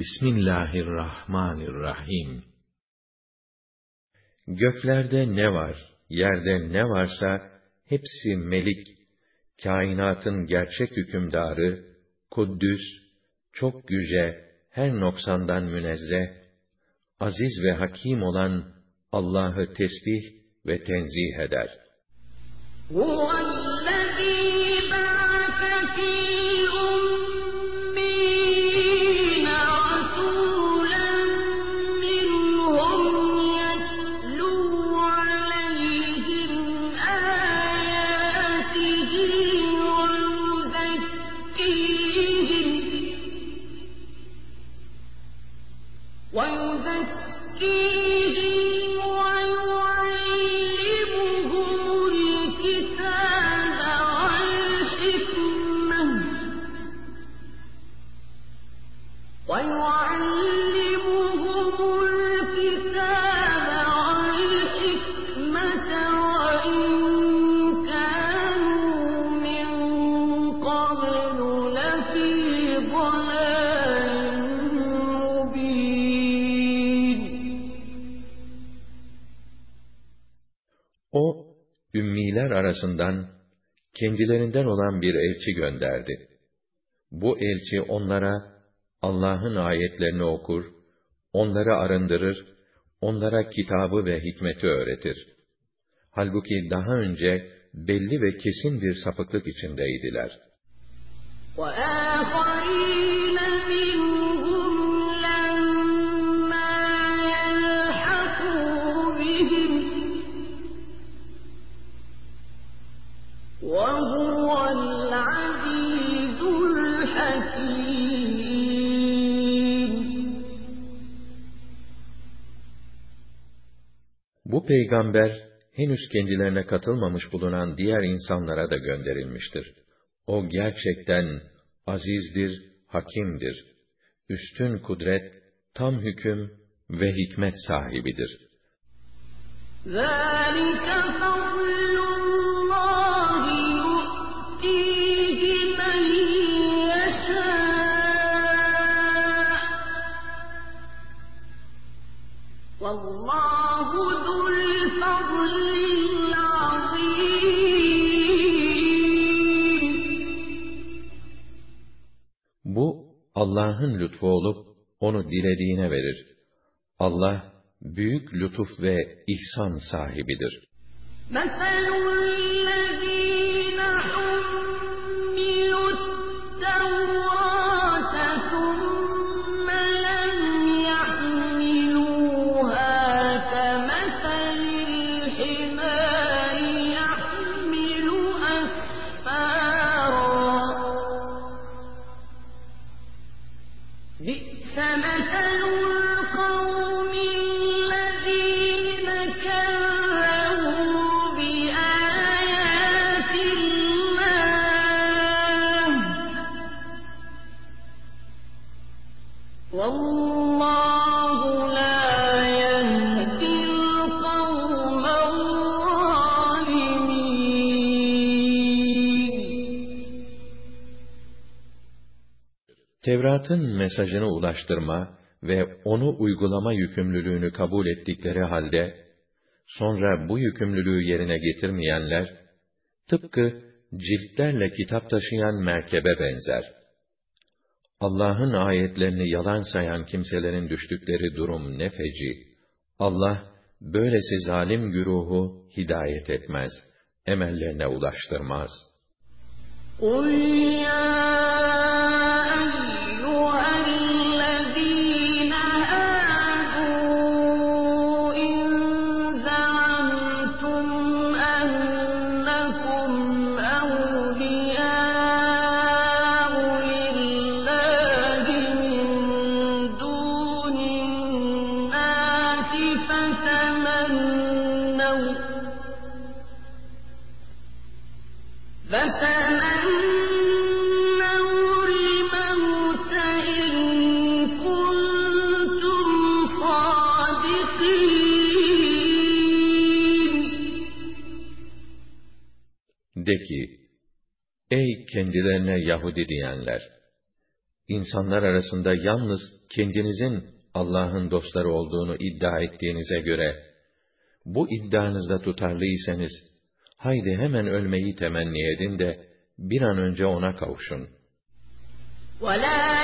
Bismillahirrahmanirrahim. Göklerde ne var, yerde ne varsa, hepsi melik, kainatın gerçek hükümdarı, kuddüs, çok yüce, her noksandan münezzeh, aziz ve hakim olan Allah'ı tesbih ve tenzih eder. Arasından kendilerinden olan bir elçi gönderdi. Bu elçi onlara Allah'ın ayetlerini okur, onları arındırır, onlara kitabı ve hikmeti öğretir. Halbuki daha önce belli ve kesin bir sapıklık içindeydiler. وَآخَرِينَ Bu peygamber, henüz kendilerine katılmamış bulunan diğer insanlara da gönderilmiştir. O gerçekten azizdir, hakimdir. Üstün kudret, tam hüküm ve hikmet sahibidir. ذَٰلِكَ Allah'ın lütfu olup, onu dilediğine verir. Allah, büyük lütuf ve ihsan sahibidir. Tevrat'ın mesajını ulaştırma ve onu uygulama yükümlülüğünü kabul ettikleri halde, sonra bu yükümlülüğü yerine getirmeyenler, tıpkı ciltlerle kitap taşıyan merkebe benzer. Allah'ın ayetlerini yalan sayan kimselerin düştükleri durum ne feci. Allah, böylesi zalim güruhu hidayet etmez, emellerine ulaştırmaz. قُلْ De ki, ey kendilerine Yahudi diyenler! İnsanlar arasında yalnız kendinizin Allah'ın dostları olduğunu iddia ettiğinize göre, bu iddianızda tutarlıysanız, haydi hemen ölmeyi temenni edin de, bir an önce ona kavuşun. وَلَا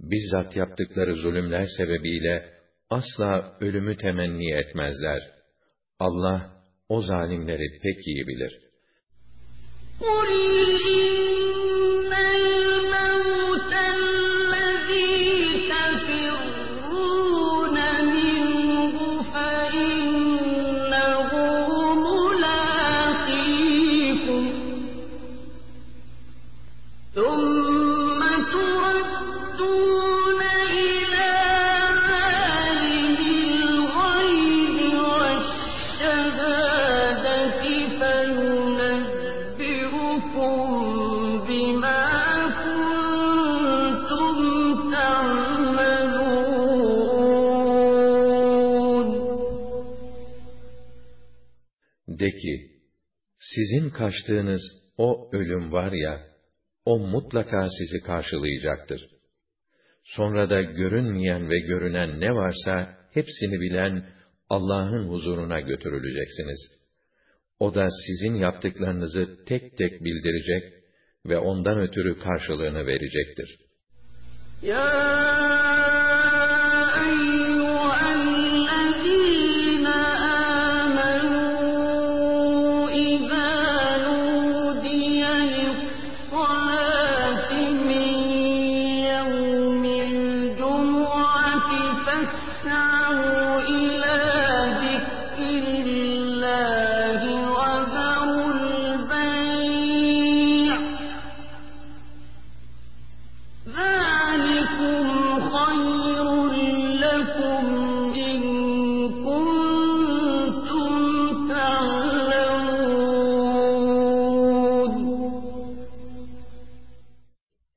bizzat yaptıkları zulümler sebebiyle asla ölümü temenni etmezler. Allah o zalimleri pek iyi bilir. De ki, sizin kaçtığınız o ölüm var ya, o mutlaka sizi karşılayacaktır. Sonra da görünmeyen ve görünen ne varsa, hepsini bilen Allah'ın huzuruna götürüleceksiniz. O da sizin yaptıklarınızı tek tek bildirecek ve ondan ötürü karşılığını verecektir. Ya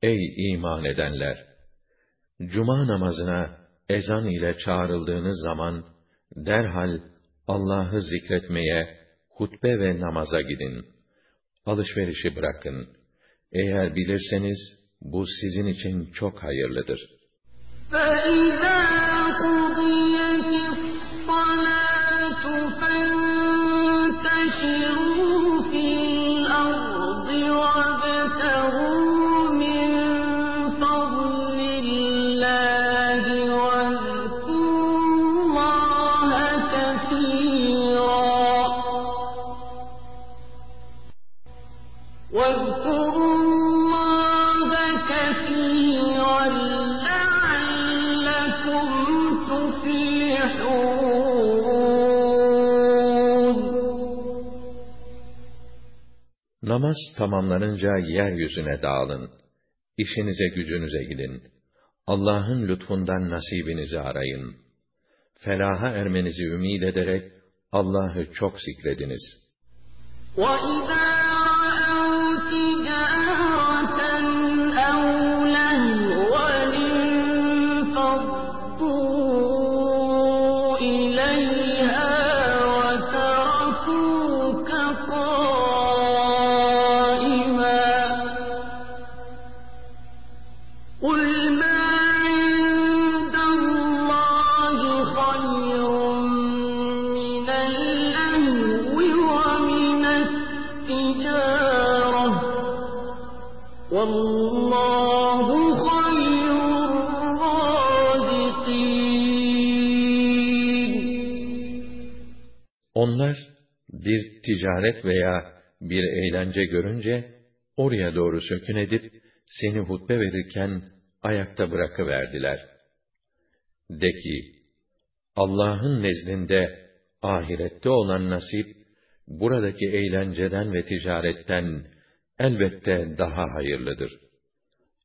iman edenler! Cuma namazına ezan ile çağrıldığınız zaman, derhal Allah'ı zikretmeye, hutbe ve namaza gidin. Alışverişi bırakın. Eğer bilirseniz, bu sizin için çok hayırlıdır. فَإِذَا Namaz tamamlanınca yeryüzüne dağılın. İşinize gücünüze gidin. Allah'ın lütfundan nasibinizi arayın. Felaha ermenizi ümid ederek Allah'ı çok zikrediniz. وَإِذَا Onlar ticaret veya bir eğlence görünce oraya doğru sökün edip seni hutbe verirken ayakta bırakıverdiler. De ki, Allah'ın nezdinde ahirette olan nasip, buradaki eğlenceden ve ticaretten elbette daha hayırlıdır.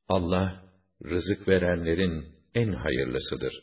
Allah rızık verenlerin en hayırlısıdır.